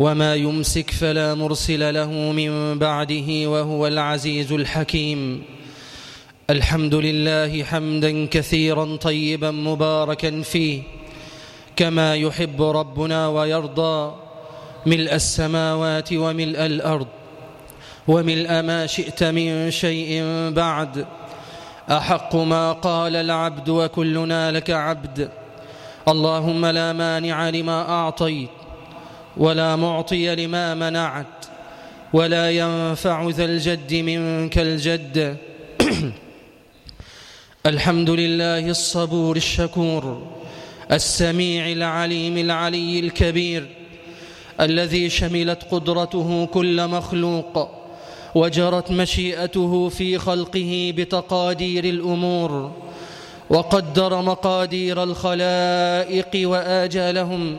وما يمسك فلا مرسل له من بعده وهو العزيز الحكيم. الحمد لله حمدا كثيرا طيبا مباركا فيه كما يحب ربنا ويرضى. ملء السماوات وملء الأرض وملء ما شئت من شيء بعد. أحق ما قال العبد وكلنا لك عبد. اللهم لا مانع لما أعطيت. ولا معطي لما منعت ولا ينفع ذا الجد منك الجد. الحمد لله الصبور الشكور السميع العليم العلي الكبير الذي شملت قدرته كل مخلوق وجرت مشيئته في خلقه بتقادير الأمور وقدر مقادير الخلائق وآجالهم.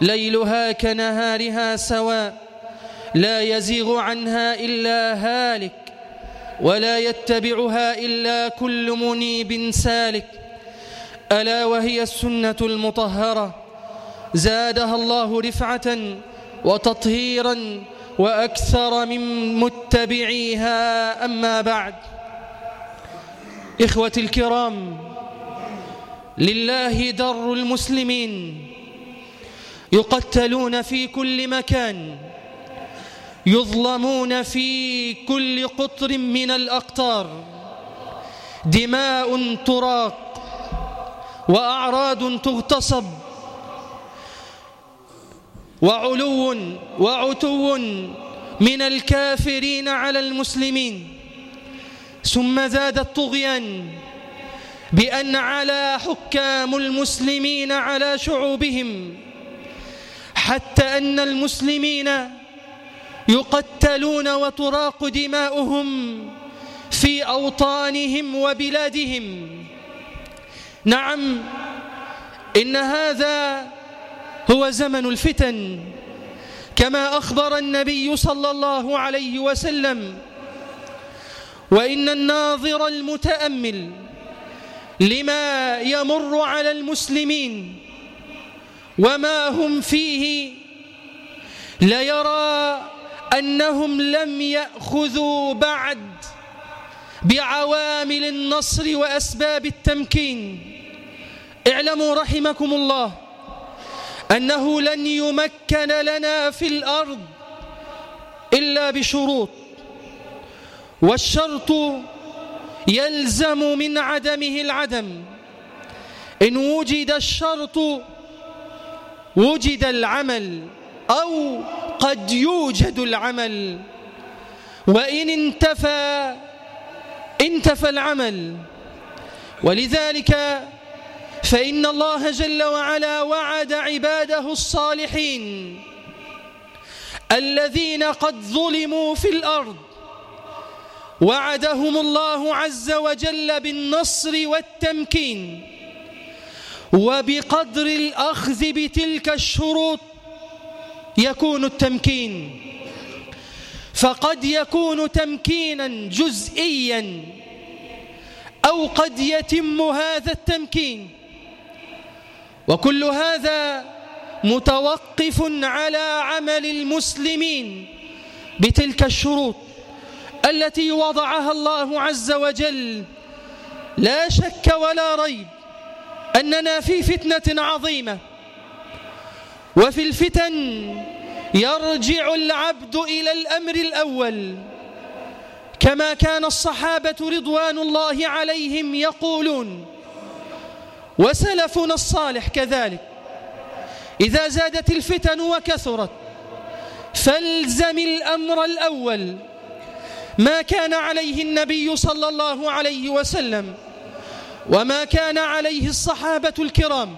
ليلها كنهارها سواء لا يزيغ عنها إلا هالك ولا يتبعها إلا كل منيب سالك. ألا وهي السنة المطهرة. زادها الله رفعة وتطهيرا وأكثر من متبعيها. أما بعد إخوتي الكرام لله در المسلمين. يقتلون في كل مكان يظلمون في كل قطر من الأقطار دماء تراق وأعراض تغتصب وعلو وعتو من الكافرين على المسلمين. ثم زاد الطغيان بأن على حكام المسلمين على شعوبهم. حتى أن المسلمين يقتلون وتراق دماؤهم في أوطانهم وبلادهم. نعم إن هذا هو زمن الفتن كما أخبر النبي صلى الله عليه وسلم. وإن الناظر المتأمل لما يمر على المسلمين وما هم فيه ليرى أنهم لم يأخذوا بعد بعوامل النصر وأسباب التمكين. اعلموا رحمكم الله أنه لن يمكن لنا في الأرض إلا بشروط والشرط يلزم من عدمه العدم. إن وجد الشرط وجد العمل أو قد يوجد العمل. وإن انتفى انتفى العمل. ولذلك فإن الله جل وعلا وعد عباده الصالحين الذين قد ظلموا في الأرض. وعدهم الله عز وجل بالنصر والتمكين. وبقدر الأخذ بتلك الشروط يكون التمكين. فقد يكون تمكينا جزئيا أو قد يتم هذا التمكين. وكل هذا متوقف على عمل المسلمين بتلك الشروط التي وضعها الله عز وجل. لا شك ولا ريب أننا في فتنة عظيمة. وفي الفتن يرجع العبد إلى الأمر الأول. كما كان الصحابة رضوان الله عليهم يقولون وسلفنا الصالح كذلك. إذا زادت الفتن وكثرت فالزم الأمر الأول. ما كان عليه النبي صلى الله عليه وسلم. وما كان عليه الصحابة الكرام.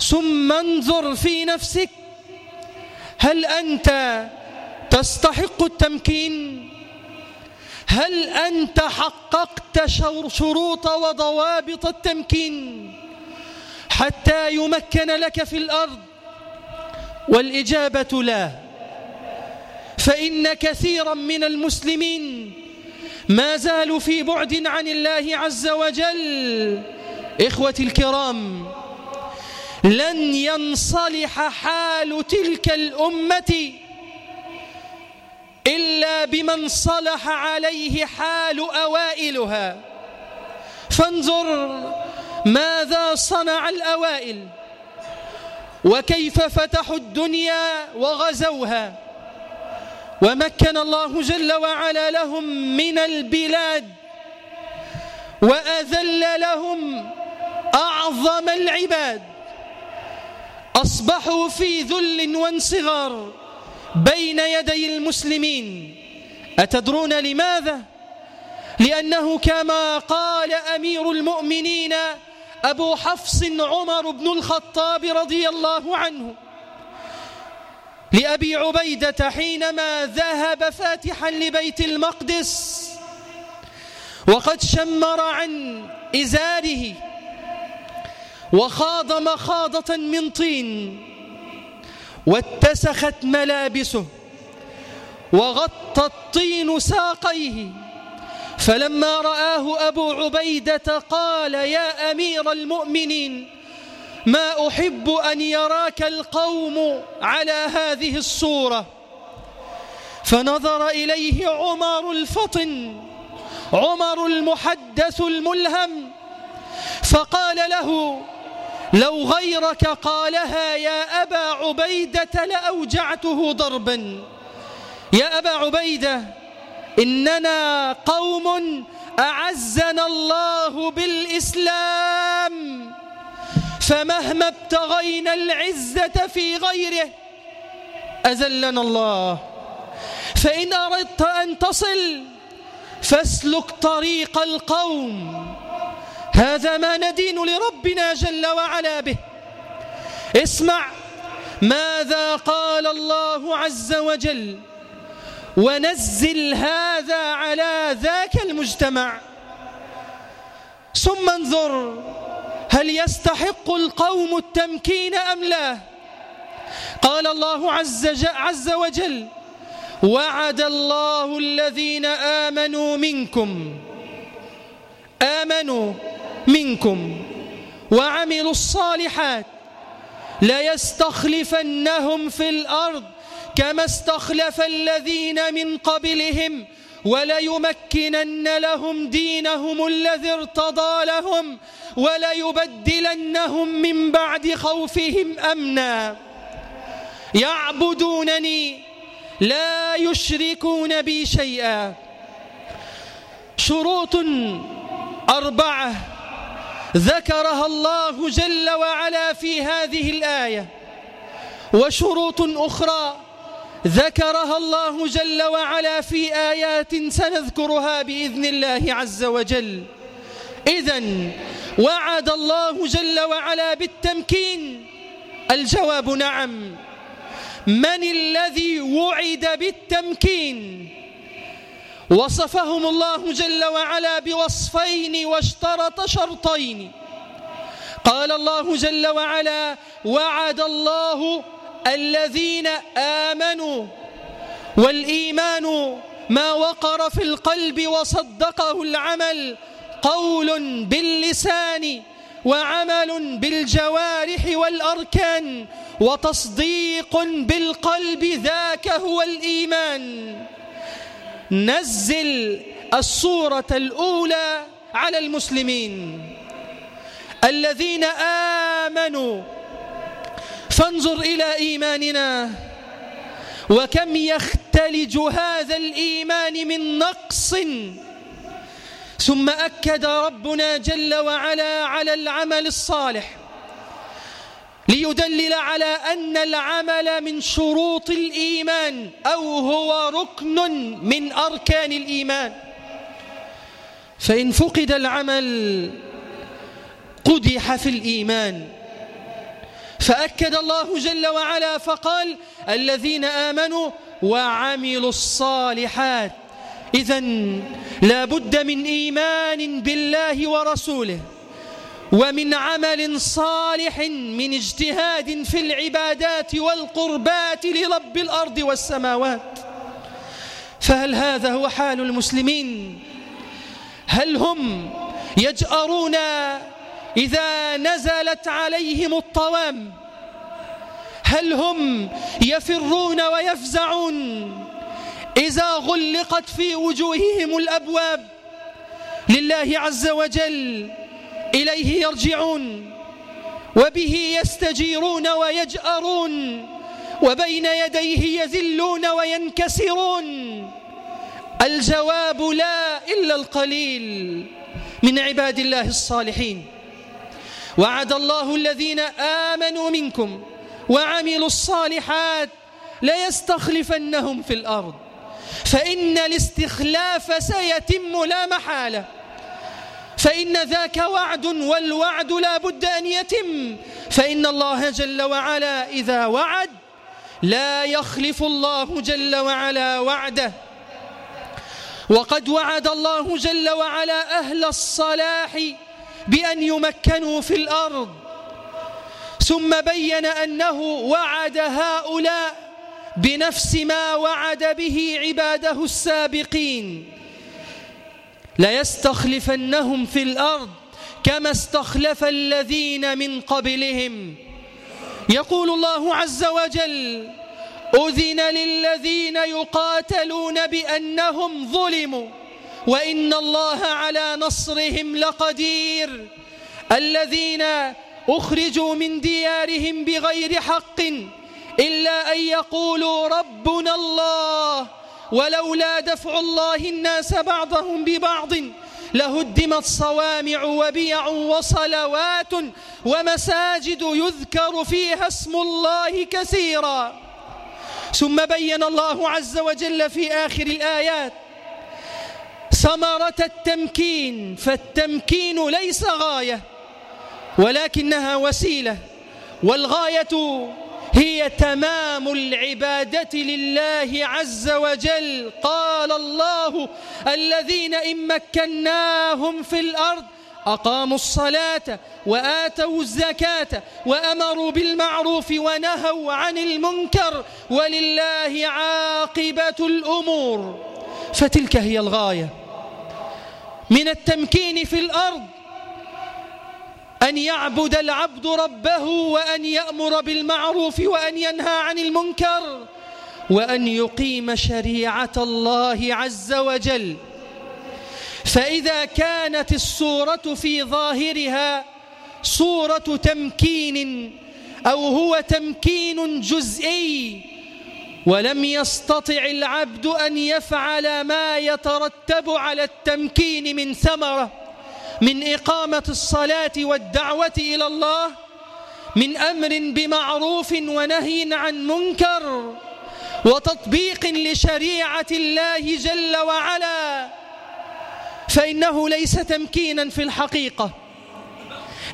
ثم انظر في نفسك هل أنت تستحق التمكين؟ هل أنت حققت شروط وضوابط التمكين حتى يمكن لك في الأرض؟ والإجابة لا. فإن كثيرا من المسلمين ما زالوا في بعد عن الله عز وجل. إخوتي الكرام لن ينصلح حال تلك الأمة إلا بمن صلح عليه حال أوائلها. فانظر ماذا صنع الأوائل وكيف فتحوا الدنيا وغزوها. ومكن الله جل وعلا لهم من البلاد وأذل لهم أعظم العباد أصبحوا في ذل وانصغار بين يدي المسلمين أتدرون لماذا؟ لأنه كما قال أمير المؤمنين أبو حفص عمر بن الخطاب رضي الله عنه لأبي عبيدة حينما ذهب فاتحا لبيت المقدس وقد شمر عن إزاره وخاض مخاضة من طين واتسخت ملابسه وغطى الطين ساقيه. فلما رآه أبو عبيدة قال يا أمير المؤمنين ما أحب أن يراك القوم على هذه الصورة. فنظر إليه عمر الفطن عمر المحدث الملهم فقال له لو غيرك قالها يا أبا عبيدة لأوجعته ضربا. يا أبا عبيدة إننا قوم أعزنا الله بالإسلام. فمهما ابتغينا العزة في غيره أذلنا الله. فإن أردت أن تصل فاسلك طريق القوم. هذا ما ندين لربنا جل وعلا به. اسمع ماذا قال الله عز وجل ونزل هذا على ذاك المجتمع. ثم انظر هل يستحق القوم التمكين أم لا؟ قال الله عز, عز وجل وعد الله الذين آمنوا منكم آمنوا منكم وعملوا الصالحات ليستخلفنهم في الأرض كما استخلف الذين من قبلهم وليمكنن لهم دينهم الذي ارتضى لهم وليبدلنهم من بعد خوفهم أمنا. يعبدونني لا يشركون بي شيئا. شروط أربعة. ذكرها الله جل وعلا في هذه الآية. وشروط أخرى. ذكرها الله جل وعلا في آيات سنذكرها بإذن الله عز وجل. إذا وعد الله جل وعلا بالتمكين. الجواب نعم. من الذي وعد بالتمكين؟ وصفهم الله جل وعلا بوصفين واشترط شرطين. قال الله جل وعلا وعد الله الذين آمنوا والإيمان ما وقر في القلب وصدقه العمل قول باللسان وعمل بالجوارح والأركان وتصديق بالقلب ذاك هو الإيمان. نزل الصورة الأولى على المسلمين. الذين آمنوا فانظر إلى إيماننا. وكم يختلج هذا الإيمان من نقص. ثم أكد ربنا جل وعلا على العمل الصالح. ليدلل على أن العمل من شروط الإيمان أو هو ركن من أركان الإيمان. فإن فقد العمل قدح في الإيمان. فأكد الله جل وعلا فقال الذين آمنوا وعملوا الصالحات إذا لا بد من إيمان بالله ورسوله ومن عمل صالح من اجتهاد في العبادات والقربات لرب الأرض والسماوات. فهل هذا هو حال المسلمين؟ هل هم يجأرون إذا نزلت عليهم الطوام هل هم يفرون ويفزعون؟ إذا غلقت في وجوههم الأبواب لله عز وجل إليه يرجعون وبه يستجيرون ويجأرون وبين يديه يذلون وينكسرون. الجواب لا إلا القليل من عباد الله الصالحين. وعد الله الذين آمنوا منكم وعملوا الصالحات ليستخلفنهم في الأرض. فإن الاستخلاف سيتم لا محالة. فإن ذاك وعد والوعد لا بد أن يتم. فإن الله جل وعلا إذا وعد لا يخلف الله جل وعلا وعده. وقد وعد الله جل وعلا أهل الصلاح بأن يمكنوا في الأرض. ثم بين أنه وعد هؤلاء بنفس ما وعد به عباده السابقين. ليستخلفنهم في الأرض كما استخلف الذين من قبلهم. يقول الله عز وجل أذن للذين يقاتلون بأنهم ظلموا. وإن الله على نصرهم لقدير. الذين أخرجوا من ديارهم بغير حق إلا أن يقولوا ربنا الله ولولا دفع الله الناس بعضهم ببعض لهدمت صوامع وبيع وصلوات ومساجد يذكر فيها اسم الله كثيرا. ثم بين الله عز وجل في آخر الآيات ثمرة التمكين فالتمكين ليس غاية ولكنها وسيلة والغاية هي تمام العبادة لله عز وجل. قال الله الذين إن مكناهم في الأرض أقاموا الصلاة وآتوا الزكاة وأمروا بالمعروف ونهوا عن المنكر ولله عاقبة الأمور. فتلك هي الغاية. من التمكين في الأرض. أن يعبد العبد ربه وأن يأمر بالمعروف وأن ينهى عن المنكر وأن يقيم شريعة الله عز وجل. فإذا كانت الصورة في ظاهرها صورة تمكين أو هو تمكين جزئي ولم يستطع العبد أن يفعل ما يترتب على التمكين من ثمرة من إقامة الصلاة والدعوة إلى الله من أمر بمعروف ونهي عن منكر وتطبيق لشريعة الله جل وعلا. فإنه ليس تمكينا في الحقيقة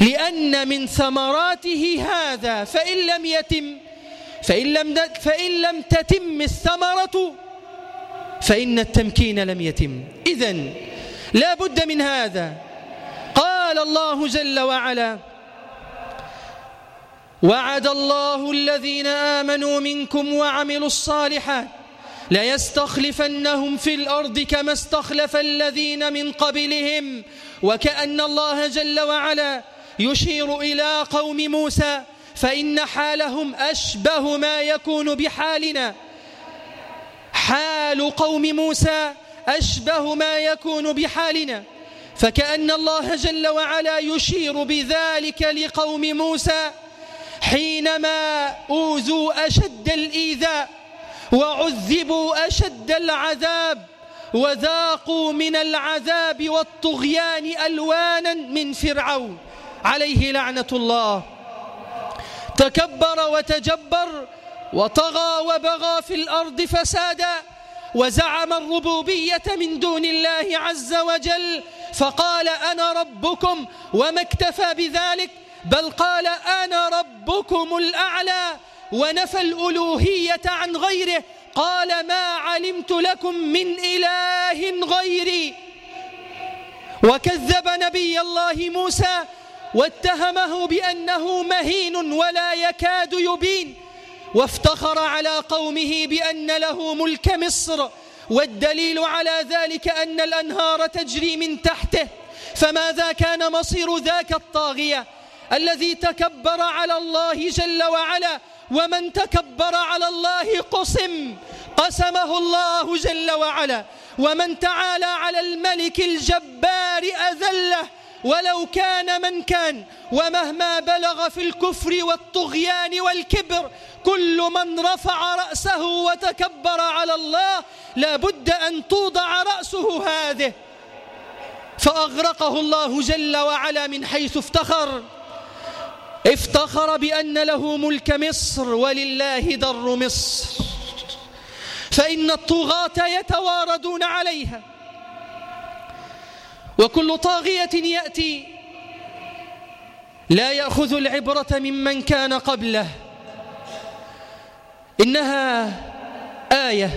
لأن من ثمراته هذا فإن لم يتم فإن لم, فإن لم تتم الثمرة فإن التمكين لم يتم. إذن لا بد من هذا. قال الله جل وعلا وعد الله الذين آمنوا منكم وعملوا الصالحات ليستخلفنهم في الأرض كما استخلف الذين من قبلهم وكأن الله جل وعلا يشير إلى قوم موسى فإن حالهم أشبه ما يكون بحالنا. حال قوم موسى أشبه ما يكون بحالنا. فكأن الله جل وعلا يشير بذلك لقوم موسى حينما أوذوا أشد الإيذاء وعذبوا أشد العذاب وذاقوا من العذاب والطغيان ألوانا من فرعون. عليه لعنة الله. تكبر وتجبر وطغى وبغى في الأرض فسادا وزعم الربوبية من دون الله عز وجل فقال أنا ربكم وما اكتفى بذلك بل قال أنا ربكم الأعلى ونفى الألوهية عن غيره قال ما علمت لكم من إله غيري وكذب نبي الله موسى واتهمه بأنه مهين ولا يكاد يبين وافتخر على قومه بأن له ملك مصر والدليل على ذلك أن الأنهار تجري من تحته. فماذا كان مصير ذاك الطاغية الذي تكبر على الله جل وعلا؟ ومن تكبر على الله قسم قسمه الله جل وعلا. ومن تعالى على الملك الجبار أذله ولو كان من كان ومهما بلغ في الكفر والطغيان والكبر كل من رفع رأسه وتكبر على الله لابد أن توضع رأسه هذه. فأغرقه الله جل وعلا من حيث افتخر. افتخر بأن له ملك مصر ولله در مصر. فإن الطغاة يتواردون عليها. وكل طاغية يأتي. لا يأخذ العبرة ممن كان قبله. إنها آية.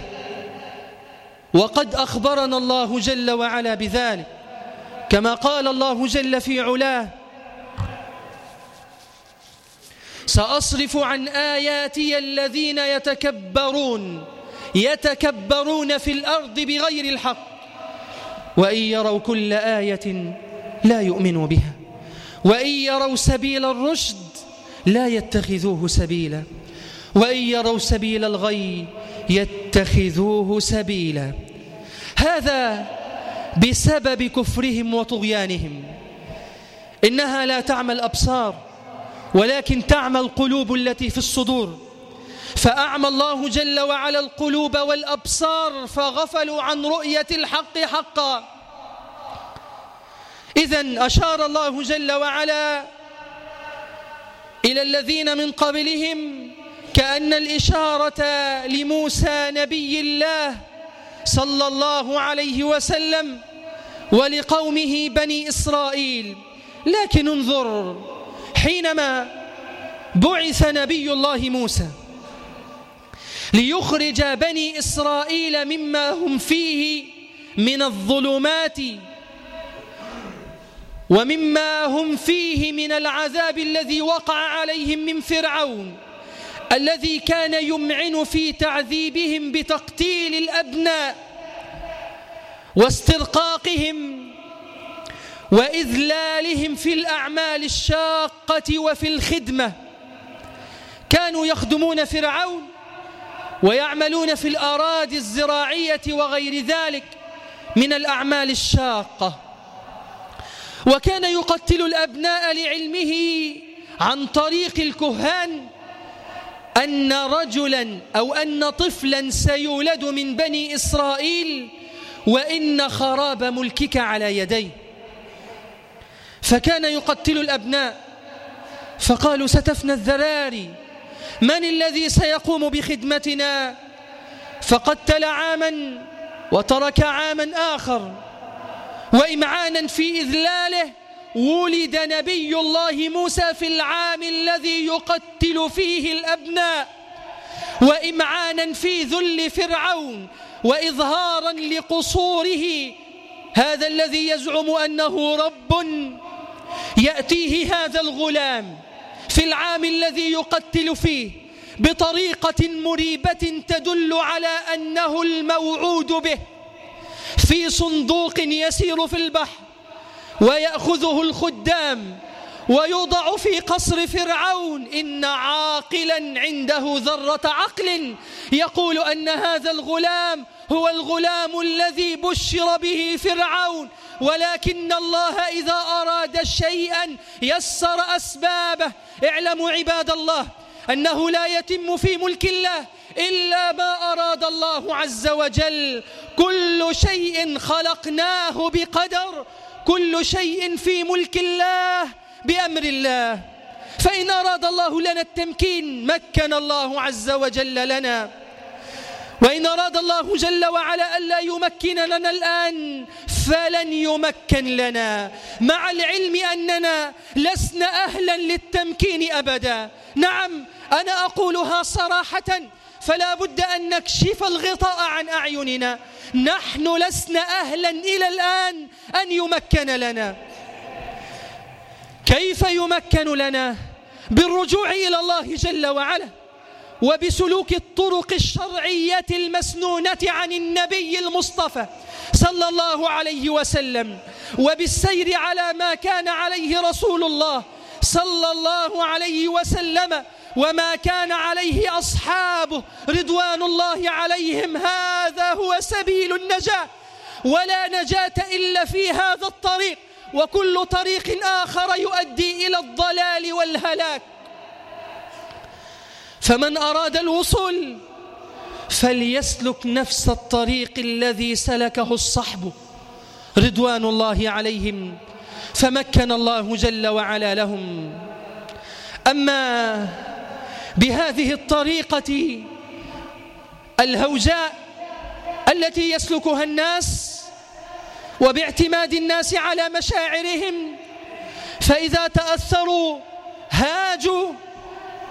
وقد أخبرنا الله جل وعلا بذلك. كما قال الله جل في علاه. سأصرف عن آياتي الذين يتكبرون. يتكبرون في الأرض بغير الحق. وإن يروا كل آية لا يؤمنوا بها. وإن يروا سبيل الرشد لا يتخذوه سبيلا. وإن يروا سبيل الغي يتخذوه سبيلا. هذا بسبب كفرهم وطغيانهم. إنها لا تعمى الأبصار ولكن تعمى القلوب التي في الصدور. فأعمى الله جل وعلا القلوب والأبصار فغفلوا عن رؤية الحق حقا. إذا أشار الله جل وعلا إلى الذين من قبلهم كأن الإشارة لموسى نبي الله صلى الله عليه وسلم ولقومه بني إسرائيل. لكن انظر حينما بعث نبي الله موسى ليخرج بني إسرائيل مما هم فيه من الظلمات ومما هم فيه من العذاب الذي وقع عليهم من فرعون الذي كان يمعن في تعذيبهم بتقتيل الأبناء واسترقاقهم وإذلالهم في الأعمال الشاقة وفي الخدمة. كانوا يخدمون فرعون ويعملون في الأراضي الزراعية وغير ذلك من الأعمال الشاقة. وكان يقتل الأبناء لعلمه عن طريق الكهان أن رجلا أو أن طفلا سيولد من بني إسرائيل وإن خراب ملكك على يديه. فكان يقتل الأبناء فقالوا ستفنى الذراري. من الذي سيقوم بخدمتنا؟ فقتل عاما وترك عاما آخر. وإمعانا في إذلاله ولد نبي الله موسى في العام الذي يقتل فيه الأبناء. وإمعانا في ذل فرعون وإظهارا لقصوره. هذا الذي يزعم أنه رب. يأتيه هذا الغلام. في العام الذي يقتل فيه بطريقة مريبة تدل على أنه الموعود به. في صندوق يسير في البحر ويأخذه الخدام ويوضع في قصر فرعون. إن عاقلا عنده ذرة عقل يقول أن هذا الغلام هو الغلام الذي بشر به فرعون ولكن الله إذا أراد شيئا يسر أسبابه. اعلموا عباد الله أنه لا يتم في ملك الله إلا ما أراد الله عز وجل. كل شيء خلقناه بقدر كل شيء في ملك الله بأمر الله. فإن أراد الله لنا التمكين مكن الله عز وجل لنا. وإن أراد الله جل وعلا ألا يمكن لنا الآن فلن يمكن لنا. مع العلم أننا لسنا أهلا للتمكين أبدا. نعم أنا أقولها صراحة فلا بد أن نكشف الغطاء عن أعيننا. نحن لسنا أهلا إلى الآن أن يمكن لنا. كيف يمكن لنا؟ بالرجوع إلى الله جل وعلا. وبسلوك الطرق الشرعية المسنونة عن النبي المصطفى صلى الله عليه وسلم وبالسير على ما كان عليه رسول الله صلى الله عليه وسلم وما كان عليه أصحابه رضوان الله عليهم هذا هو سبيل النجاة. ولا نجاة إلا في هذا الطريق وكل طريق آخر يؤدي إلى الضلال والهلاك. فمن أراد الوصول فليسلك نفس الطريق الذي سلكه الصحب رضوان الله عليهم فمكن الله جل وعلا لهم. أما بهذه الطريقة الهوجاء التي يسلكها الناس وباعتماد الناس على مشاعرهم فإذا تأثروا هاجوا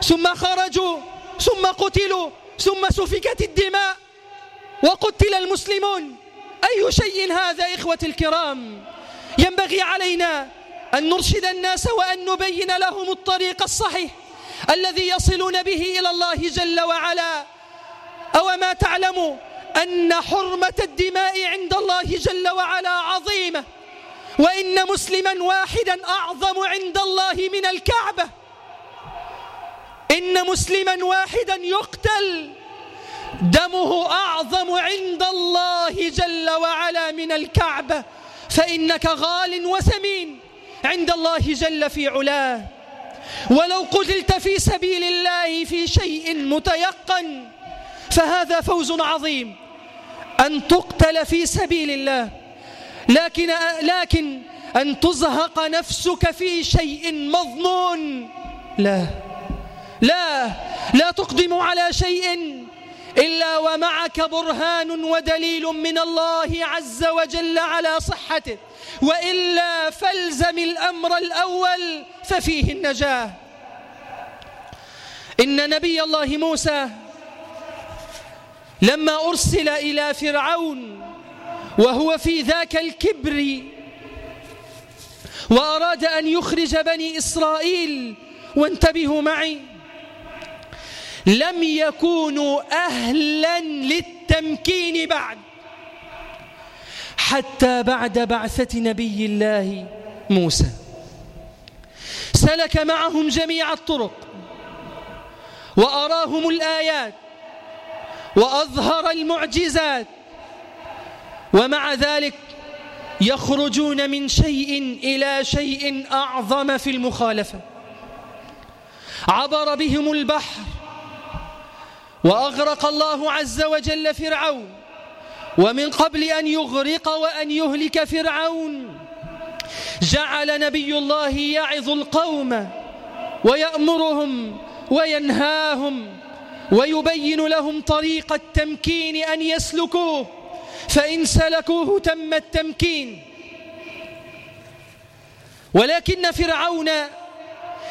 ثم خرجوا ثم قتلوا ثم سفكت الدماء وقتل المسلمون. أي شيء هذا إخوة الكرام؟ ينبغي علينا أن نرشد الناس وأن نبين لهم الطريق الصحيح الذي يصلون به إلى الله جل وعلا. أو ما تعلم أن حرمة الدماء عند الله جل وعلا عظيمة وإن مسلما واحدا أعظم عند الله من الكعبة. إن مسلما واحدا يقتل دمه أعظم عند الله جل وعلا من الكعبة فإنك غال وثمين عند الله جل في علاه. ولو قتلت في سبيل الله في شيء متيقن فهذا فوز عظيم. أن تقتل في سبيل الله لكن لكن أن تزهق نفسك في شيء مظنون. لا. لا لا تقدم على شيء إلا ومعك برهان ودليل من الله عز وجل على صحته وإلا فالزم الأمر الأول ففيه النجاة. إن نبي الله موسى لما أرسل إلى فرعون وهو في ذاك الكبر وأراد أن يخرج بني إسرائيل وانتبهوا معي لم يكونوا أهلا للتمكين بعد. حتى بعد بعثة نبي الله موسى. سلك معهم جميع الطرق. وأراهم الآيات. وأظهر المعجزات. ومع ذلك يخرجون من شيء إلى شيء أعظم في المخالفة. عبر بهم البحر. وأغرق الله عز وجل فرعون ومن قبل أن يغرق وأن يهلك فرعون. جعل نبي الله يعظ القوم ويأمرهم وينهاهم ويبين لهم طريق التمكين أن يسلكوه. فإن سلكوه تم التمكين. ولكن فرعون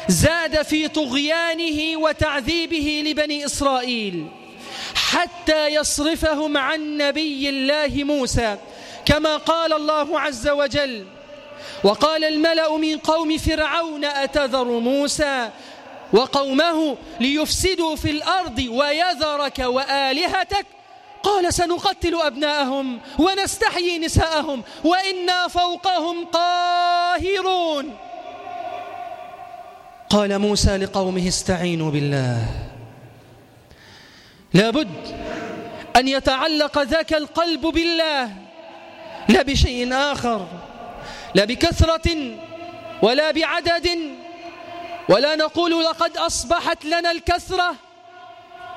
زاد في طغيانه وتعذيبه لبني إسرائيل حتى يصرفهم عن نبي الله موسى كما قال الله عز وجل وقال الملأ من قوم فرعون أتذر موسى وقومه ليفسدوا في الأرض ويذرك وآلهتك؟ قال سنقتل أبناءهم ونستحيي نساءهم وإنا فوقهم قاهرون. قال موسى لقومه استعينوا بالله. لابد أن يتعلق ذاك القلب بالله. لا بشيء آخر لا بكثرة ولا بعدد ولا نقول لقد أصبحت لنا الكثرة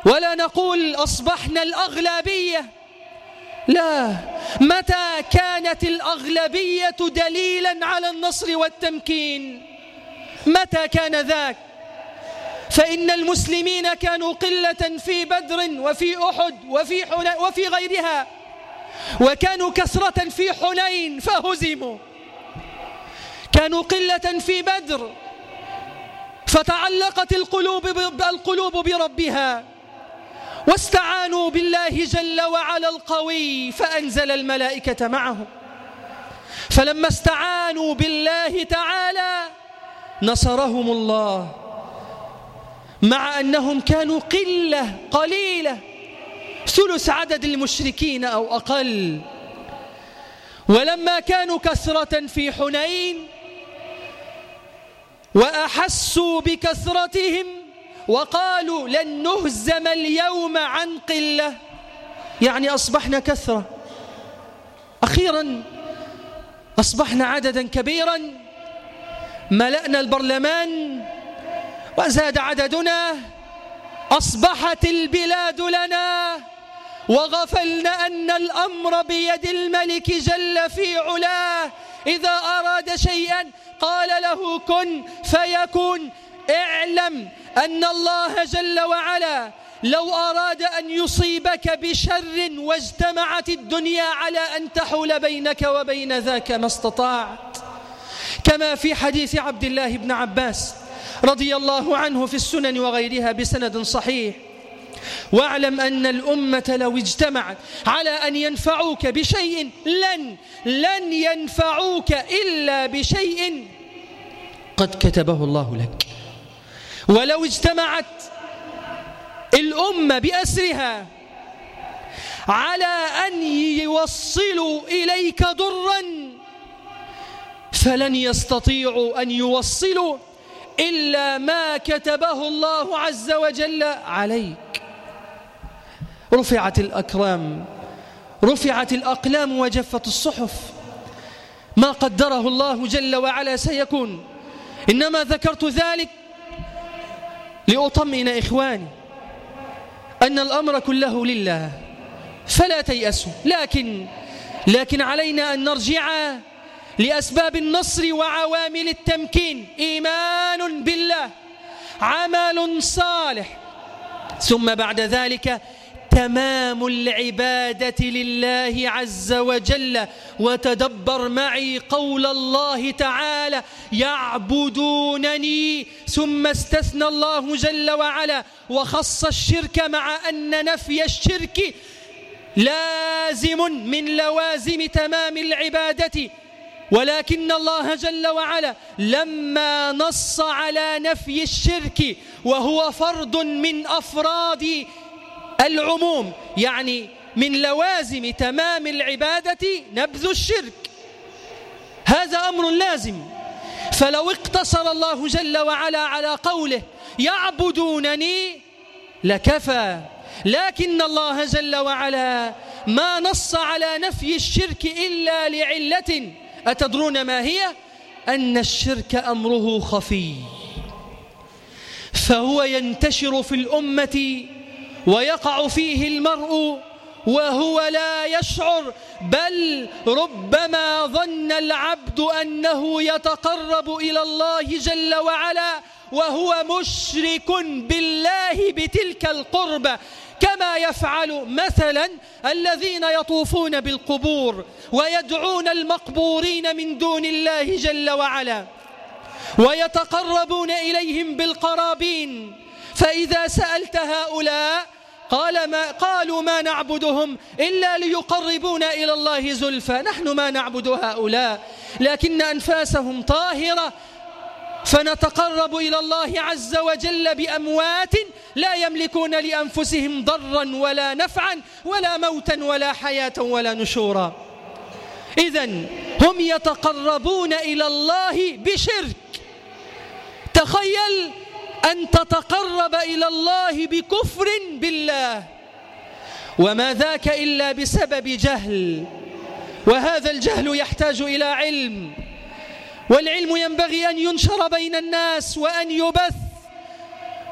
ولا نقول أصبحنا الأغلبية. لا متى كانت الأغلبية دليلا على النصر والتمكين؟ متى كان ذاك؟ فإن المسلمين كانوا قلة في بدر وفي أحد وفي, وفي غيرها وكانوا كثرة في حنين فهزموا. كانوا قلة في بدر فتعلقت القلوب القلوب بربها واستعانوا بالله جل وعلا القوي فأنزل الملائكة معه فلما استعانوا بالله تعالى نصرهم الله مع أنهم كانوا قلة قليلة ثلث عدد المشركين أو أقل. ولما كانوا كثرة في حنين وأحسوا بكثرتهم وقالوا لن نهزم اليوم عن قلة. يعني أصبحنا كثرة. أخيرا أصبحنا عددا كبيرا ملأنا البرلمان وزاد عددنا أصبحت البلاد لنا وغفلنا أن الأمر بيد الملك جل في علاه. إذا أراد شيئا قال له كن فيكون. اعلم أن الله جل وعلا لو أراد أن يصيبك بشر واجتمعت الدنيا على أن تحول بينك وبين ذاك ما استطاعت كما في حديث عبد الله بن عباس رضي الله عنه في السنن وغيرها بسند صحيح. واعلم أن الأمة لو اجتمعت على أن ينفعوك بشيء لن لن ينفعوك إلا بشيء قد كتبه الله لك. ولو اجتمعت الأمة بأسرها على أن يوصلوا إليك ضرا فلن يستطيعوا أن يوصلوا إلا ما كتبه الله عز وجل عليك. رفعت الأكرام رفعت الأقلام وجفت الصحف. ما قدره الله جل وعلا سيكون. إنما ذكرت ذلك لأطمئن إخواني أن الأمر كله لله فلا تيأسوا. لكن لكن علينا أن نرجع لأسباب النصر وعوامل التمكين. إيمان بالله عمل صالح. ثم بعد ذلك تمام العبادة لله عز وجل. وتدبر معي قول الله تعالى يعبدونني. ثم استثنى الله جل وعلا. وخص الشرك مع أن نفي الشرك لازم من لوازم تمام العبادة. ولكن الله جل وعلا لما نص على نفي الشرك وهو فرض من أفراد العموم يعني من لوازم تمام العبادة نبذ الشرك. هذا أمر لازم. فلو اقتصر الله جل وعلا على قوله يعبدونني لكفى لكن الله جل وعلا ما نص على نفي الشرك إلا لعلة أتدرون ما هي؟ أن الشرك أمره خفي فهو ينتشر في الأمة ويقع فيه المرء وهو لا يشعر بل ربما ظن العبد أنه يتقرب إلى الله جل وعلا وهو مشرك بالله بتلك القربة كما يفعل مثلا الذين يطوفون بالقبور ويدعون المقبورين من دون الله جل وعلا ويتقربون إليهم بالقرابين. فإذا سألت هؤلاء قال ما قالوا ما نعبدهم إلا ليقربونا إلى الله زلفى. نحن ما نعبد هؤلاء لكن أنفاسهم طاهرة فنتقرب إلى الله عز وجل بأموات لا يملكون لأنفسهم ضرا ولا نفعا ولا موتا ولا حياة ولا نشورا. إذا هم يتقربون إلى الله بشرك. تخيل أن تتقرب إلى الله بكفر بالله. وما ذاك إلا بسبب جهل. وهذا الجهل يحتاج إلى علم. والعلم ينبغي أن ينشر بين الناس وأن يبث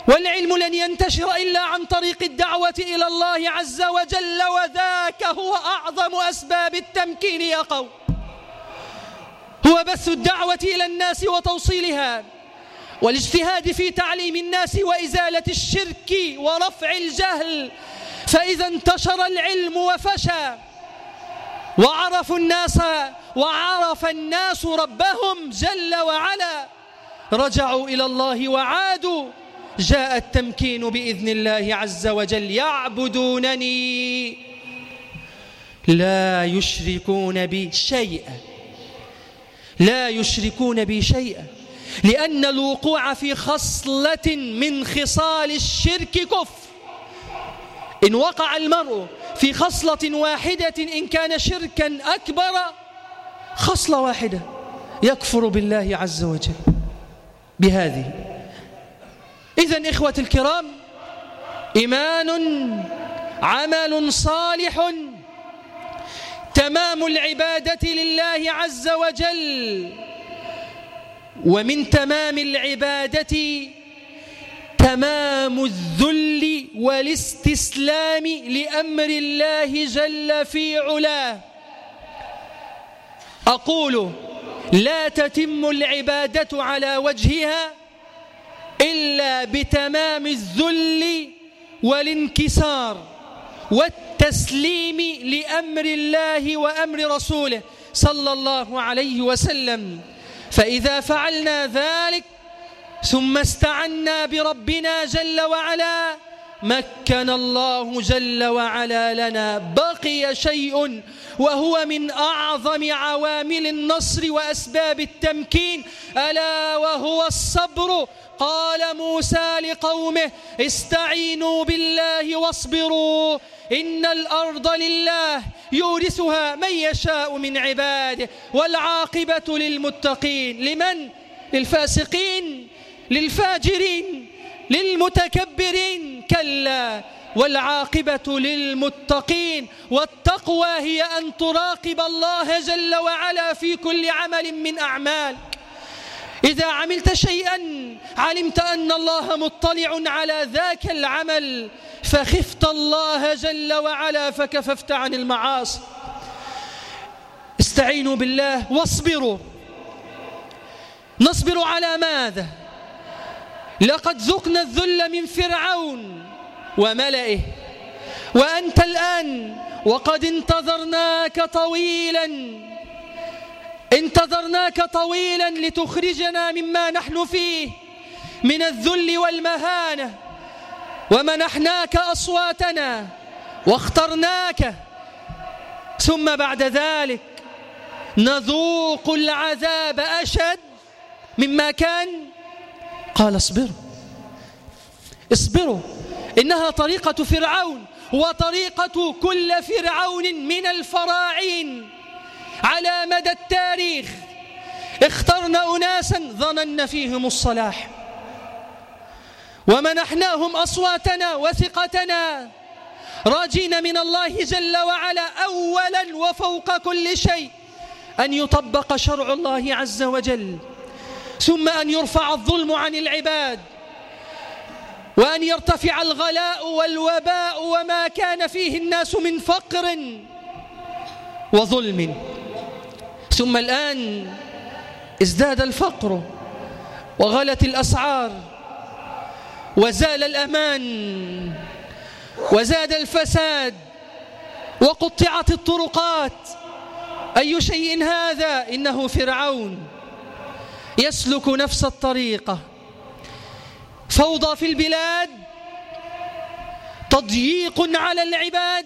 والعلم لن ينتشر إلا عن طريق الدعوة إلى الله عز وجل وذاك هو أعظم أسباب التمكين يا قوم. هو بث الدعوة إلى الناس وتوصيلها والاجتهاد في تعليم الناس وإزالة الشرك ورفع الجهل. فإذا انتشر العلم وفشى وعرفوا الناس وعرف الناس ربهم جل وعلا. رجعوا إلى الله وعادوا. جاء التمكين بإذن الله عز وجل. يعبدونني. لا يشركون بي شيئا. لا يشركون بي شيئا. لأن الوقوع في خصلة من خصال الشرك كفر. إن وقع المرء في خصلة واحدة إن كان شركا أكبر خصلة واحدة يكفر بالله عز وجل بهذه. إذا إخوة الكرام إيمان عمل صالح تمام العبادة لله عز وجل. ومن تمام العبادة تمام الذل والاستسلام لأمر الله جل في علاه. أقول لا تتم العبادة على وجهها إلا بتمام الذل والانكسار والتسليم لأمر الله وأمر رسوله صلى الله عليه وسلم. فإذا فعلنا ذلك ثم استعنا بربنا جل وعلا مكن الله جل وعلا لنا. بقي شيء وهو من أعظم عوامل النصر وأسباب التمكين. ألا وهو الصبر؟ قال موسى لقومه استعينوا بالله واصبروا إن الأرض لله يورثها من يشاء من عباده والعاقبة للمتقين. لمن؟ للفاسقين للفاجرين للمتكبرين. كلا. والعاقبة للمتقين والتقوى هي أن تراقب الله جل وعلا في كل عمل من أعمالك. إذا عملت شيئا علمت أن الله مطلع على ذاك العمل فخفت الله جل وعلا فكففت عن المعاصي. استعينوا بالله واصبروا. نصبر على ماذا؟ لقد ذقنا الذل من فرعون. وملئه. وأنت الآن وقد انتظرناك طويلا. انتظرناك طويلا لتخرجنا مما نحن فيه من الذل والمهانة. ومنحناك أصواتنا واخترناك. ثم بعد ذلك نذوق العذاب أشد مما كان. قال اصبروا. اصبروا. إنها طريقة فرعون وطريقة كل فرعون من الفراعين. على مدى التاريخ اخترنا أناسا ظننا فيهم الصلاح. ومنحناهم أصواتنا وثقتنا. راجين من الله جل وعلا أولا وفوق كل شيء. أن يطبق شرع الله عز وجل. ثم أن يرفع الظلم عن العباد. وأن يرتفع الغلاء والوباء وما كان فيه الناس من فقر وظلم. ثم الآن ازداد الفقر وغلت الأسعار وزال الأمان وزاد الفساد وقطعت الطرقات. أي شيء هذا؟ إنه فرعون يسلك نفس الطريقة. فوضى في البلاد تضييق على العباد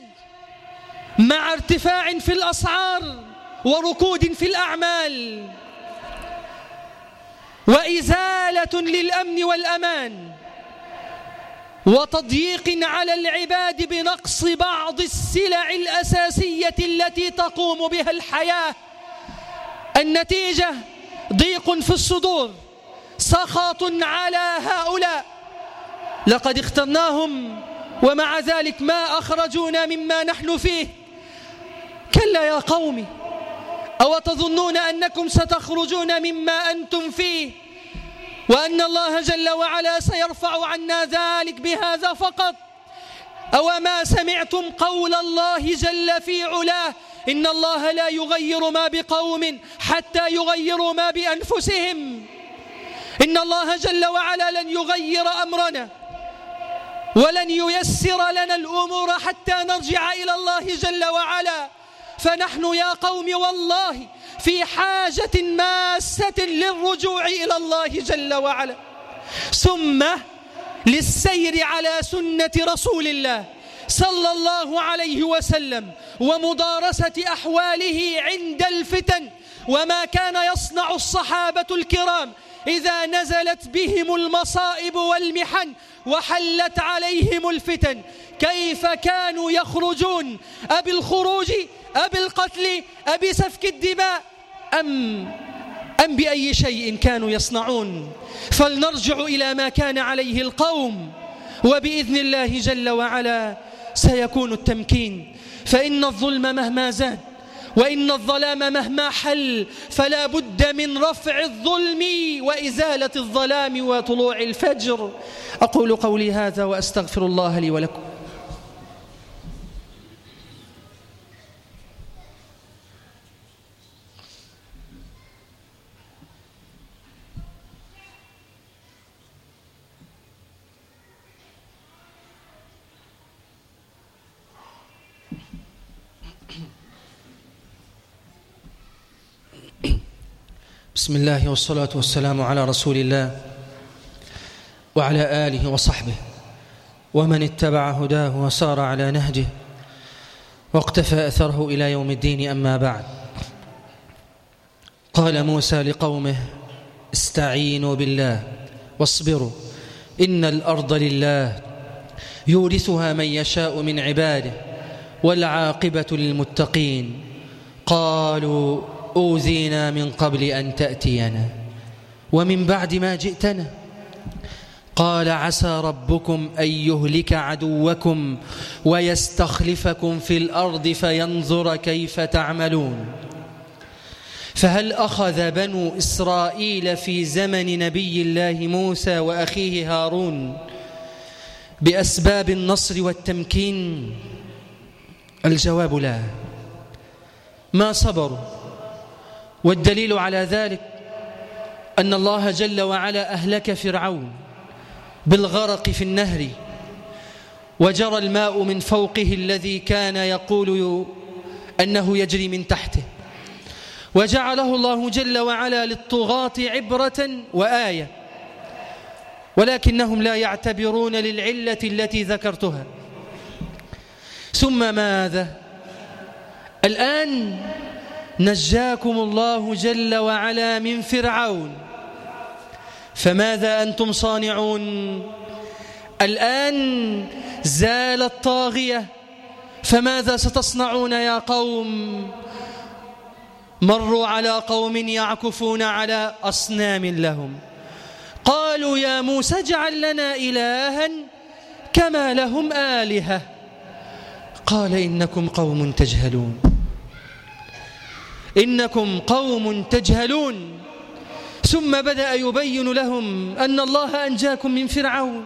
مع ارتفاع في الأسعار وركود في الأعمال وإزالة للأمن والأمان وتضييق على العباد بنقص بعض السلع الأساسية التي تقوم بها الحياة. النتيجة ضيق في الصدور. سخط على هؤلاء. لقد اخترناهم ومع ذلك ما أخرجونا مما نحن فيه. كلا يا قومي أو تظنون أنكم ستخرجون مما أنتم فيه؟ وأن الله جل وعلا سيرفع عنا ذلك بهذا فقط. أو ما سمعتم قول الله جل في علاه؟ إن الله لا يغير ما بقوم حتى يغيروا ما بأنفسهم. إن الله جل وعلا لن يغير أمرنا ولن ييسر لنا الأمور حتى نرجع إلى الله جل وعلا. فنحن يا قوم والله في حاجة ماسة للرجوع إلى الله جل وعلا. ثم للسير على سنة رسول الله صلى الله عليه وسلم ومدارسة أحواله عند الفتن وما كان يصنع الصحابة الكرام إذا نزلت بهم المصائب والمحن وحلت عليهم الفتن كيف كانوا يخرجون؟ أبي الخروج أبي القتل أبي سفك الدماء أم أم بأي شيء كانوا يصنعون؟ فلنرجع إلى ما كان عليه القوم وبإذن الله جل وعلا سيكون التمكين. فإن الظلم مهما زاد وإن الظلام مهما حل فلا بد من رفع الظلم وإزالة الظلام وطلوع الفجر. أقول قولي هذا وأستغفر الله لي ولكم. بسم الله والصلاة والسلام على رسول الله وعلى آله وصحبه ومن اتبع هداه وسار على نهجه واقتفى أثره إلى يوم الدين أما بعد. قال موسى لقومه استعينوا بالله واصبروا إن الأرض لله يورثها من يشاء من عباده والعاقبة للمتقين. قالوا أوذينا من قبل أن تأتينا ومن بعد ما جئتنا. قال عسى ربكم أن يهلك عدوكم ويستخلفكم في الأرض فينظر كيف تعملون. فهل أخذ بنو إسرائيل في زمن نبي الله موسى وأخيه هارون بأسباب النصر والتمكين؟ الجواب لا. ما صبروا؟ والدليل على ذلك أن الله جل وعلا أهلك فرعون بالغرق في النهر وجرى الماء من فوقه الذي كان يقول أنه يجري من تحته. وجعله الله جل وعلا للطغاة عبرة وآية ولكنهم لا يعتبرون للعلة التي ذكرتها. ثم ماذا؟ الآن نجاكم الله جل وعلا من فرعون. فماذا أنتم صانعون؟ الآن زال الطاغية فماذا ستصنعون يا قوم؟ مروا على قوم يعكفون على أصنام لهم. قالوا يا موسى اجعل لنا إلها كما لهم آلهة. قال إنكم قوم تجهلون. إنكم قوم تجهلون. ثم بدأ يبين لهم أن الله أنجاكم من فرعون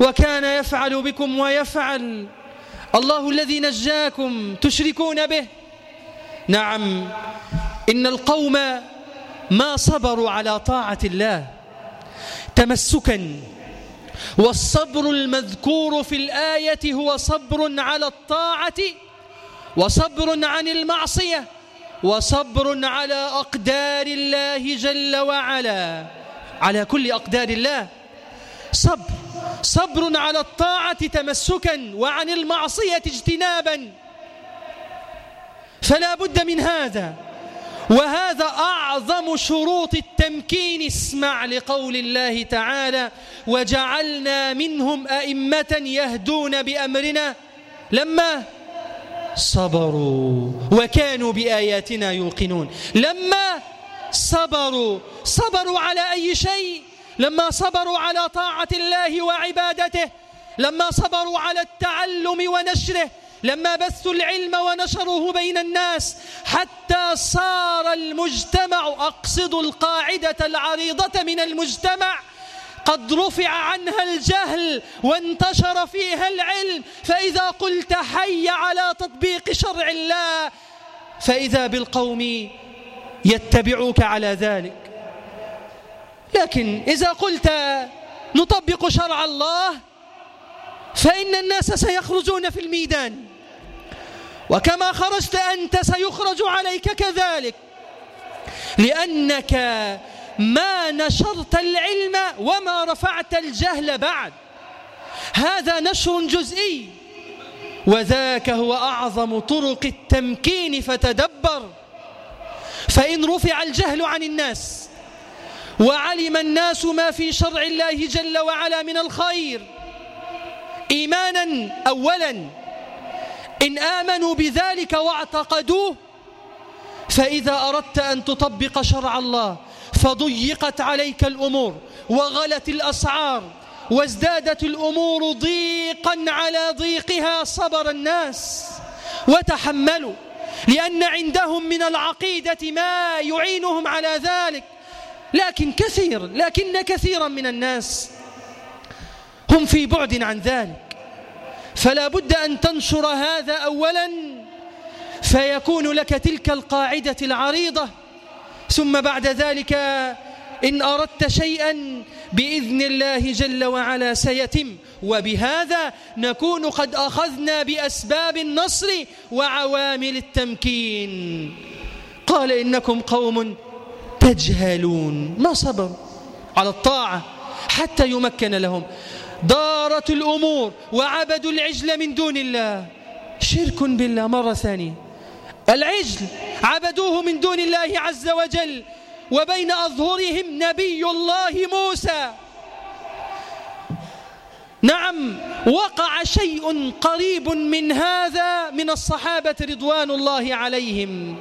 وكان يفعل بكم ويفعل. الله الذي نجاكم تشركون به. نعم إن القوم ما صبروا على طاعة الله تمسكا والصبر المذكور في الآية هو صبر على الطاعة وصبر عن المعصية. وصبر على أقدار الله جل وعلا. على كل أقدار الله. صبر. صبر على الطاعة تمسكا وعن المعصية اجتنابا. فلا بد من هذا. وهذا أعظم شروط التمكين. اسمع لقول الله تعالى وجعلنا منهم أئمة يهدون بأمرنا. لما صبروا وكانوا بآياتنا يوقنون. لما صبروا صبروا على أي شيء؟ لما صبروا على طاعة الله وعبادته لما صبروا على التعلم ونشره لما بثوا العلم ونشروه بين الناس حتى صار المجتمع أقصد القاعدة العريضة من المجتمع قد رفع عنها الجهل وانتشر فيها العلم فإذا قلت حي على تطبيق شرع الله فإذا بالقوم يتبعوك على ذلك. لكن إذا قلت نطبق شرع الله فإن الناس سيخرجون في الميدان. وكما خرجت أنت سيخرج عليك كذلك لأنك ما نشرت العلم وما رفعت الجهل بعد. هذا نشر جزئي. وذاك هو أعظم طرق التمكين فتدبر. فإن رفع الجهل عن الناس وعلم الناس ما في شرع الله جل وعلا من الخير إيمانا أولا إن آمنوا بذلك واعتقدوه فإذا أردت أن تطبق شرع الله فضيقت عليك الأمور وغلت الأسعار وازدادت الأمور ضيقا على ضيقها صبر الناس. وتحملوا لأن عندهم من العقيدة ما يعينهم على ذلك لكن كثير لكن كثيرا من الناس هم في بعد عن ذلك. فلا بد أن تنشر هذا أولا فيكون لك تلك القاعدة العريضة ثم بعد ذلك إن أردت شيئا بإذن الله جل وعلا سيتم. وبهذا نكون قد أخذنا بأسباب النصر وعوامل التمكين. قال إنكم قوم تجهلون. ما صبروا على الطاعة حتى يمكن لهم. دارت الأمور وعبدوا العجل من دون الله. شرك بالله مرة ثانية. العجل عبدوه من دون الله عز وجل وبين أظهرهم نبي الله موسى. نعم وقع شيء قريب من هذا من الصحابة رضوان الله عليهم.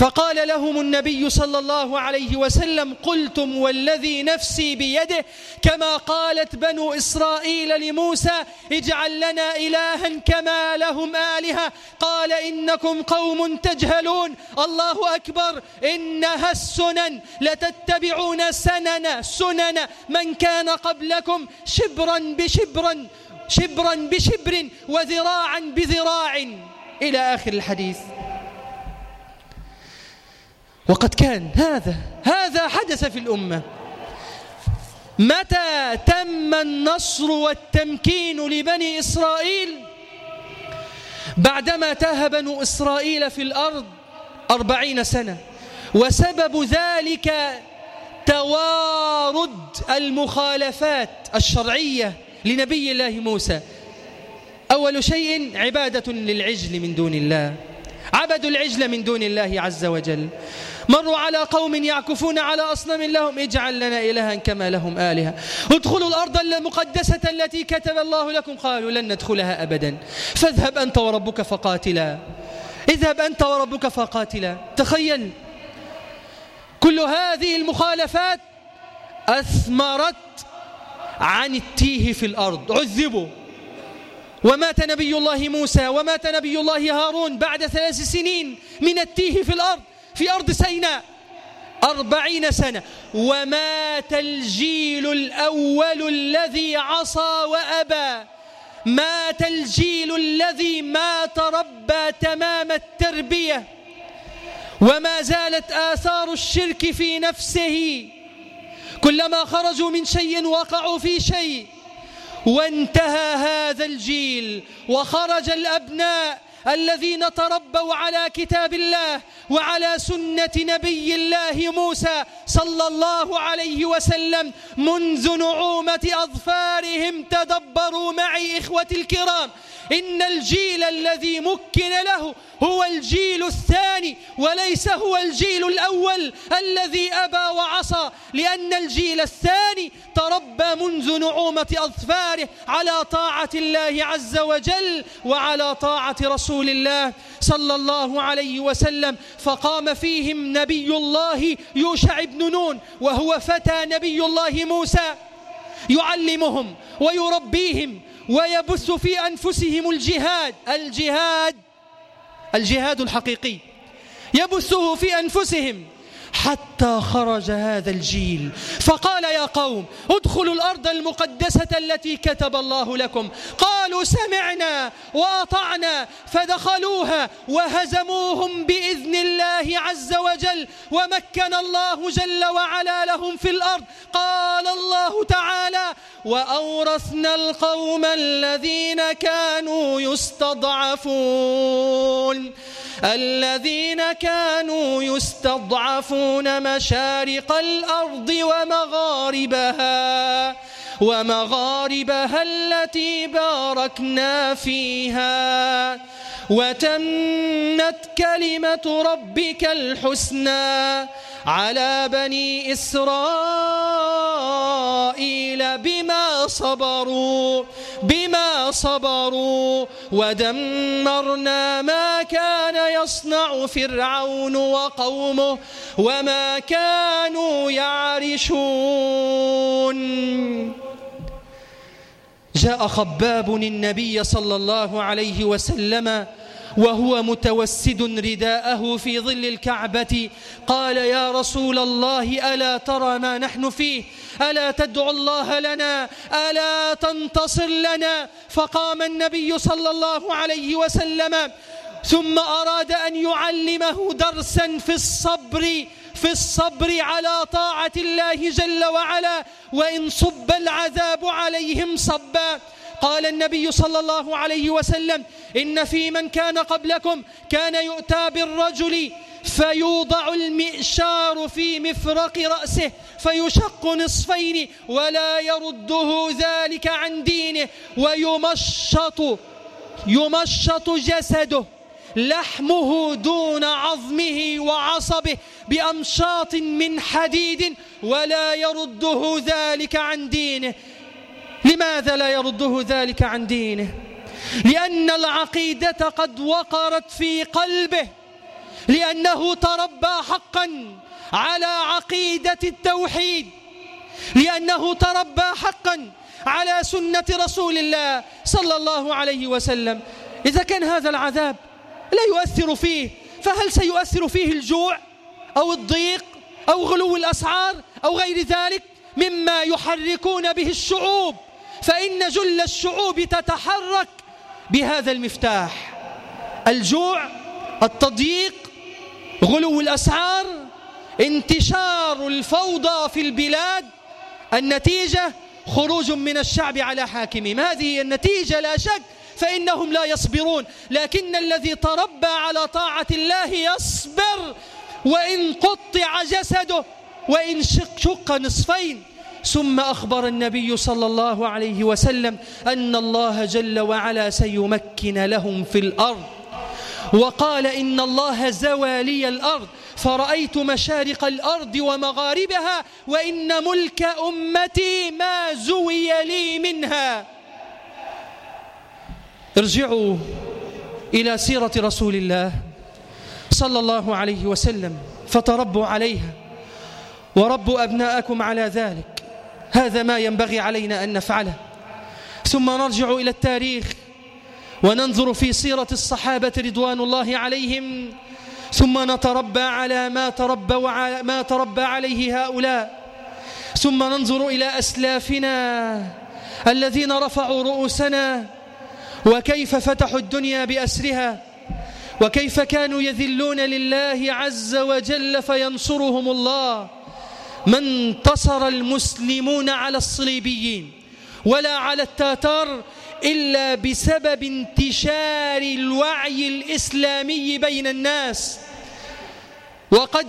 فقال لهم النبي صلى الله عليه وسلم قلتم والذي نفسي بيده كما قالت بنو إسرائيل لموسى اجعل لنا إلها كما لهم آلهة. قال إنكم قوم تجهلون. الله أكبر. إنها السنن. لتتبعون سنن. سنن. من كان قبلكم شبرا بشبرا. شبرا بشبر وذراعا بذراع. إلى آخر الحديث. وقد كان هذا هذا حدث في الأمة. متى تم النصر والتمكين لبني إسرائيل؟ بعدما تاه بنو إسرائيل في الأرض أربعين سنة. وسبب ذلك توارد المخالفات الشرعية لنبي الله موسى. أول شيء عبادة للعجل من دون الله. عبدوا العجل من دون الله عز وجل. مروا على قوم يعكفون على أصنام لهم اجعل لنا إلها كما لهم آلهة. ادخلوا الأرض المقدسة التي كتب الله لكم. قالوا لن ندخلها أبدا. فاذهب أنت وربك فقاتلا. اذهب أنت وربك فقاتلا. تخيل. كل هذه المخالفات أثمرت عن التيه في الأرض. عذبوا. ومات نبي الله موسى ومات نبي الله هارون بعد ثلاث سنين من التيه في الأرض في أرض سيناء. أربعين سنة. ومات الجيل الأول الذي عصى وأبى. مات الجيل الذي ما تربى تمام التربية. وما زالت آثار الشرك في نفسه. كلما خرجوا من شيء وقعوا في شيء. وانتهى هذا الجيل وخرج الأبناء الذين تربوا على كتاب الله وعلى سنة نبي الله موسى صلى الله عليه وسلم منذ نعومة أظفارهم تدبروا معي إخوتي الكرام. إن الجيل الذي مكن له هو الجيل الثاني وليس هو الجيل الأول الذي أبى وعصى لأن الجيل الثاني تربى منذ نعومة أظفاره على طاعة الله عز وجل وعلى طاعة رسول الله صلى الله عليه وسلم. فقام فيهم نبي الله يوشع بن نون وهو فتى نبي الله موسى. يعلمهم ويربيهم ويبث في أنفسهم الجهاد الجهاد الجهاد الحقيقي. يبثه في أنفسهم حتى خرج هذا الجيل؟ فقال يا قوم ادخلوا الأرض المقدسة التي كتب الله لكم. قالوا سمعنا وأطعنا فدخلوها وهزموهم بإذن الله عز وجل ومكن الله جل وعلا لهم في الأرض. قال الله تعالى وأورثنا القوم الذين كانوا يستضعفون الذين كانوا يستضعفون مشارق الأرض ومغاربها ومغاربها التي باركنا فيها. وتمت كلمة ربك الحسنى على بني إسرائيل بما صبروا. بما صبروا ودمرنا ما كان يصنع فرعون وقومه وما كانوا يعرشون. جاء خباب النبي صلى الله عليه وسلم وهو متوسد رداءه في ظل الكعبة. قال يا رسول الله ألا ترى ما نحن فيه؟ ألا تدعو الله لنا؟ ألا تنتصر لنا؟ فقام النبي صلى الله عليه وسلم ثم أراد أن يعلمه درسا في الصبر في الصبر على طاعة الله جل وعلا وإن صب العذاب عليهم صبا. قال النبي صلى الله عليه وسلم إن في من كان قبلكم كان يؤتى بالرجل فيوضع المئشار في مفرق رأسه فيشق نصفين ولا يرده ذلك عن دينه ويمشط يمشط جسده لحمه دون عظمه وعصبه بأمشاط من حديد ولا يرده ذلك عن دينه. لماذا لا يرده ذلك عن دينه؟ لأن العقيدة قد وقرت في قلبه لأنه تربى حقا على عقيدة التوحيد لأنه تربى حقا على سنة رسول الله صلى الله عليه وسلم. إذا كان هذا العذاب لا يؤثر فيه فهل سيؤثر فيه الجوع أو الضيق أو غلو الأسعار أو غير ذلك مما يحركون به الشعوب؟ فإن جل الشعوب تتحرك بهذا المفتاح. الجوع التضييق غلو الأسعار انتشار الفوضى في البلاد. النتيجة خروج من الشعب على حاكمهم. هذه هي النتيجة لا شك فإنهم لا يصبرون. لكن الذي تربى على طاعة الله يصبر وإن قطع جسده وإن شق, شق نصفين. ثم أخبر النبي صلى الله عليه وسلم أن الله جل وعلا سيمكن لهم في الأرض. وقال إن الله زوى لي الأرض فرأيت مشارق الأرض ومغاربها وإن ملك أمتي ما زوي لي منها. ارجعوا إلى سيرة رسول الله صلى الله عليه وسلم فتربوا عليها وربوا أبناءكم على ذلك. هذا ما ينبغي علينا أن نفعله. ثم نرجع إلى التاريخ وننظر في سيرة الصحابة رضوان الله عليهم ثم نتربى على ما تربى, وعلى ما تربى عليه هؤلاء. ثم ننظر إلى أسلافنا الذين رفعوا رؤوسنا وكيف فتحوا الدنيا بأسرها وكيف كانوا يذلون لله عز وجل فينصرهم الله. ما انتصر المسلمون على الصليبيين ولا على التاتار إلا بسبب انتشار الوعي الإسلامي بين الناس. وقد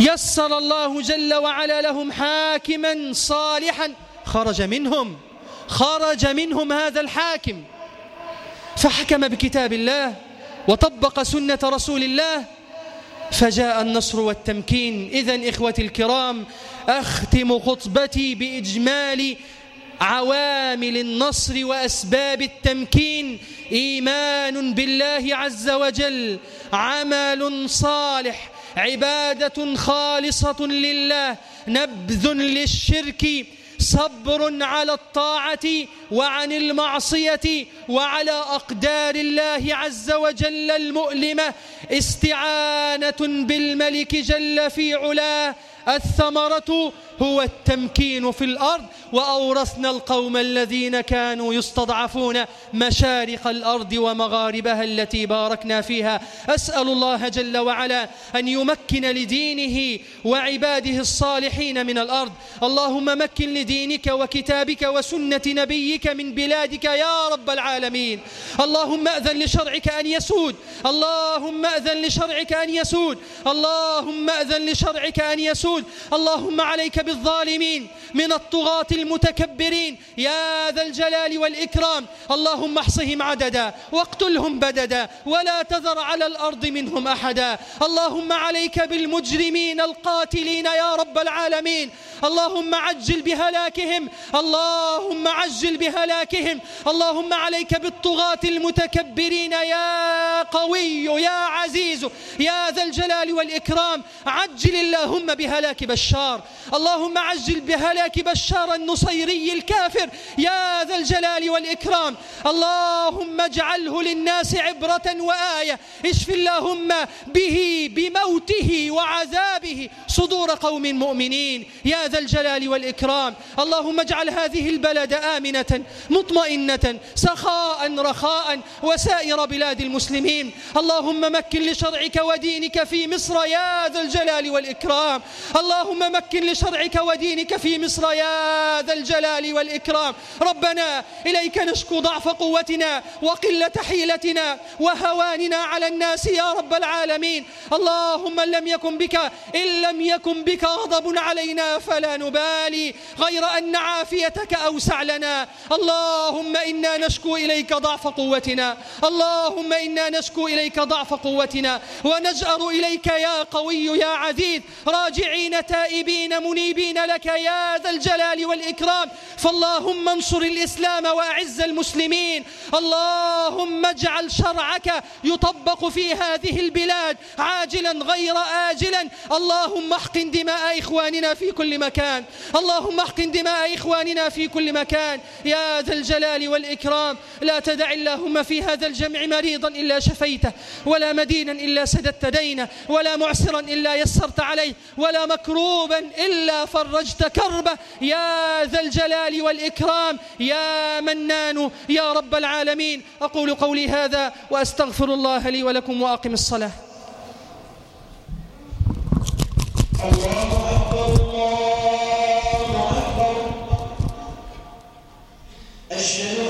يسر الله جل وعلا لهم حاكما صالحا. خرج منهم خرج منهم هذا الحاكم. فحكم بكتاب الله وطبق سنة رسول الله. فجاء النصر والتمكين. إذا إخوتي الكرام أختم خطبتي بإجمال عوامل النصر وأسباب التمكين. إيمان بالله عز وجل عمل صالح عبادة خالصة لله نبذ للشرك صبر على الطاعة وعن المعصية وعلى أقدار الله عز وجل المؤلمة. استعانة بالملك جل في علاه الثمرة هو التمكين في الأرض وأورثنا القوم الذين كانوا يستضعفون مشارق الأرض ومغاربها التي باركنا فيها. أسأل الله جل وعلا أن يمكن لدينه وعباده الصالحين من الأرض. اللهم مكن لدينك وكتابك وسنة نبيك من بلادك يا رب العالمين. اللهم أذن لشرعك أن يسود. اللهم أذن لشرعك أن يسود. اللهم أذن لشرعك أن يسود. اللهم عليك بالظالمين من الطغاة المتكبرين. يا ذا الجلال والإكرام اللهم احصهم عددا واقتلهم بددا ولا تذر على الأرض منهم أحدا. اللهم عليك بالمجرمين القاتلين يا رب العالمين. اللهم عجل بهلاكهم اللهم عجل بهلاكهم. اللهم عليك بالطغاة المتكبرين. يا قوي يا عزيز يا ذا الجلال والإكرام. عجل اللهم بهلاك بشار. اللهم عجل بهلاك بشار النصيري الكافر. يا ذا الجلال والإكرام. اللهم اجعله للناس عبرة وآية. اشف اللهم به بموته وعذابه صدور قوم مؤمنين. يا ذا الجلال والإكرام. اللهم اجعل هذه البلد آمنة مطمئنة سخاء رخاء وسائر بلاد المسلمين. اللهم مكن لشرعك ودينك في مصر يا ذا الجلال والإكرام. اللهم مكن لشرعك ودينك في مصر يا ذا الجلال والإكرام. ربنا إليك نشكو ضعف قوتنا وقلة حيلتنا وهواننا على الناس يا رب العالمين. اللهم إن لم يكن بك إن لم يكن بك غضب علينا فلا نبالي. غير أن عافيتك أوسع لنا. اللهم إنا نشكو إليك ضعف قوتنا. اللهم إنا نشكو إليك ضعف قوتنا. ونجأر إليك يا قوي يا عزيز. راجعين تائبين منيبين لك يا ذا الجلال والإكرام. فاللهم انصر الإسلام وأعز المسلمين. اللهم اجعل شرعك يطبق في هذه البلاد عاجلا غير آجلا. اللهم احقن دماء إخواننا في كل مكان. اللهم احقن دماء إخواننا في كل مكان. يا ذا الجلال والإكرام. لا تدع اللهم في هذا الجمع مريضا إلا شفيته ولا مدينا إلا سددت دينه ولا معسرا إلا يسرت عليه ولا مكروبا إلا فرجت كربه. يا ذا الجلال والإكرام. يا منان يا رب العالمين أقول قولي هذا وأستغفر الله لي ولكم وأقم الصلاة. الله أكبر الله أكبر. أشهد